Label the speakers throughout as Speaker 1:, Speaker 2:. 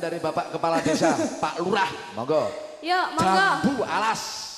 Speaker 1: dari Bapak Kepala Desa, Pak Lurah. Monggo.
Speaker 2: Yuk, monggo.
Speaker 1: Jambu alas.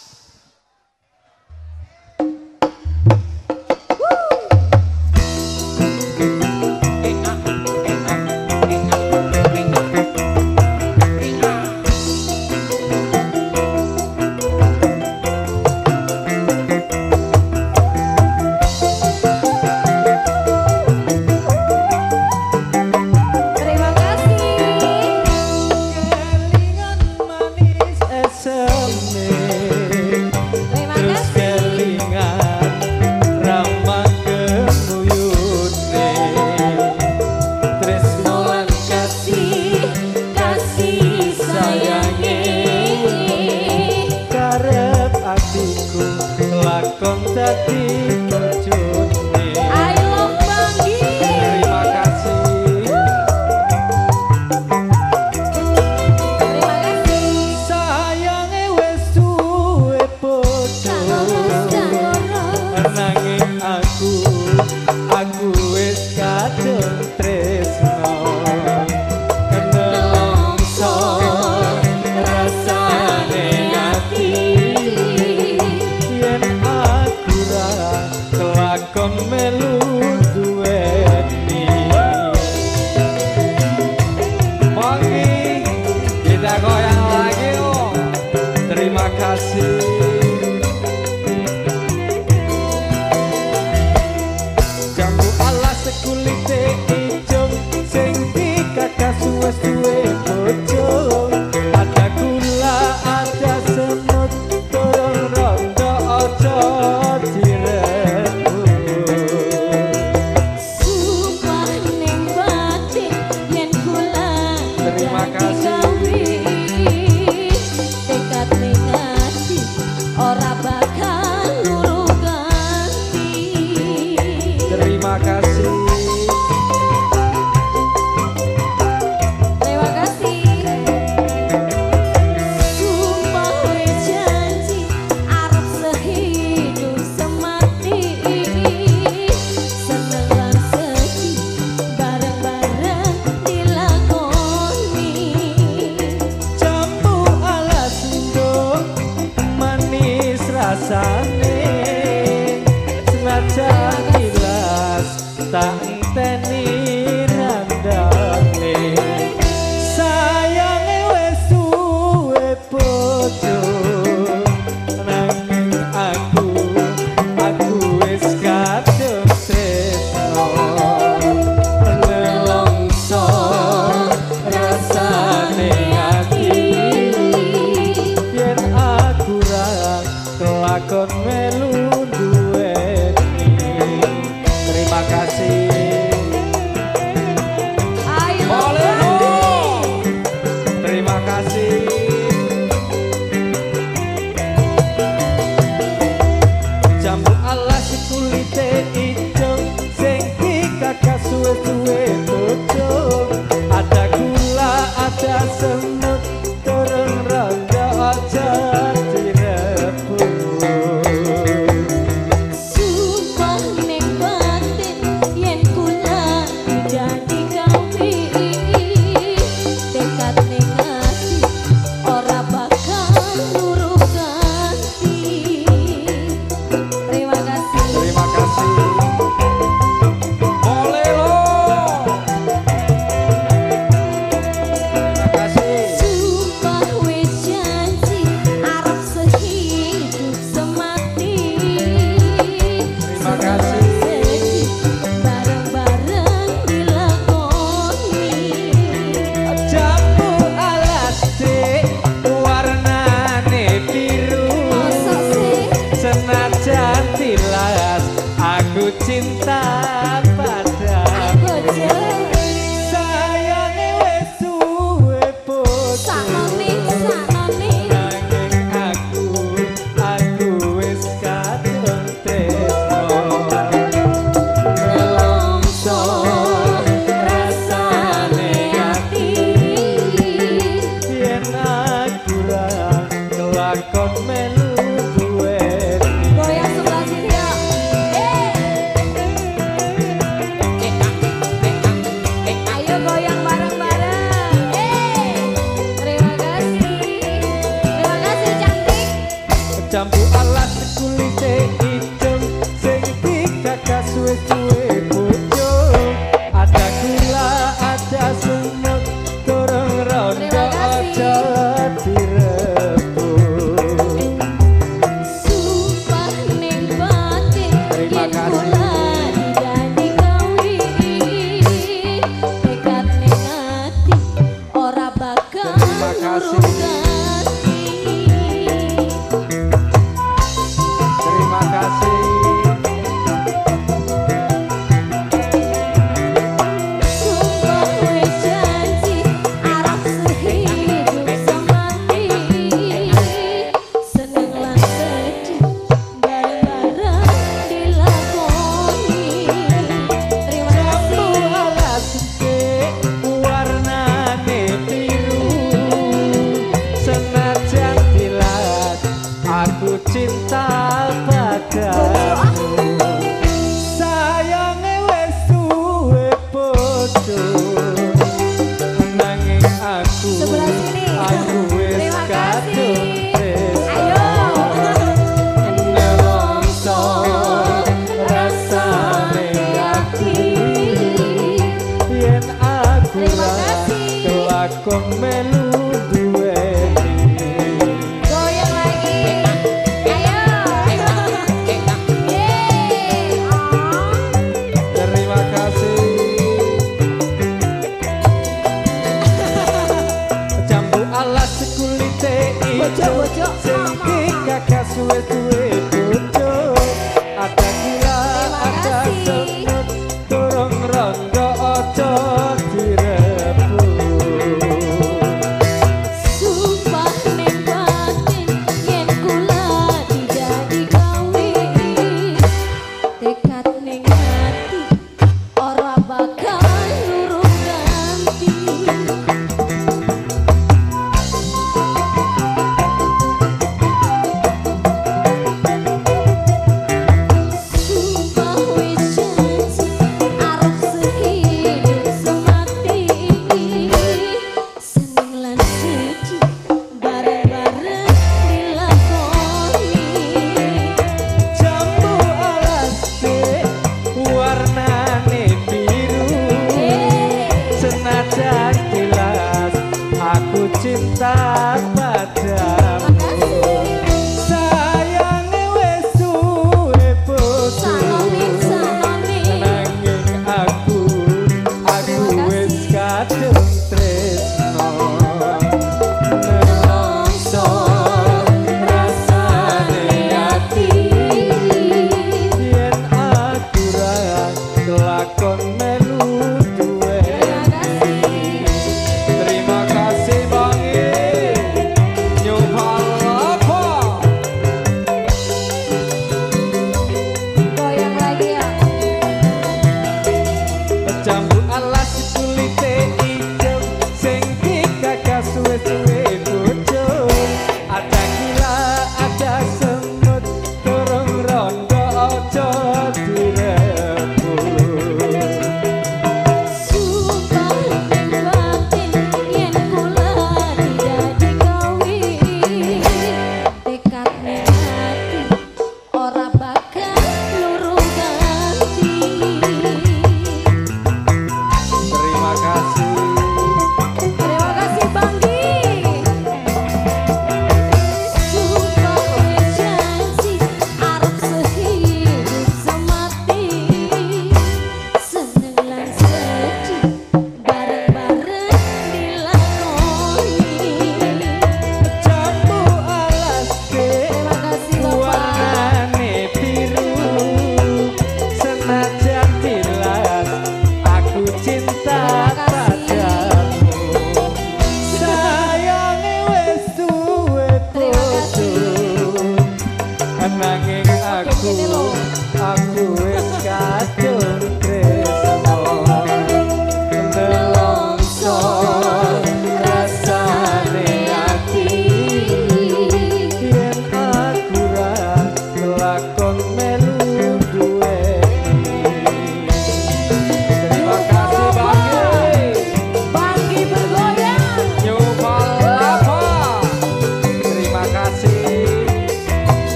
Speaker 3: with
Speaker 2: you.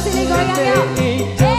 Speaker 2: Sini goyang,
Speaker 1: yuk.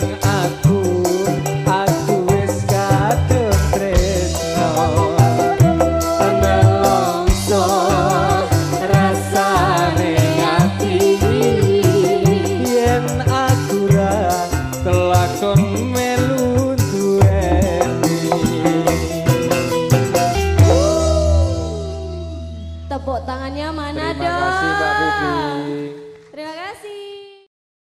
Speaker 2: sing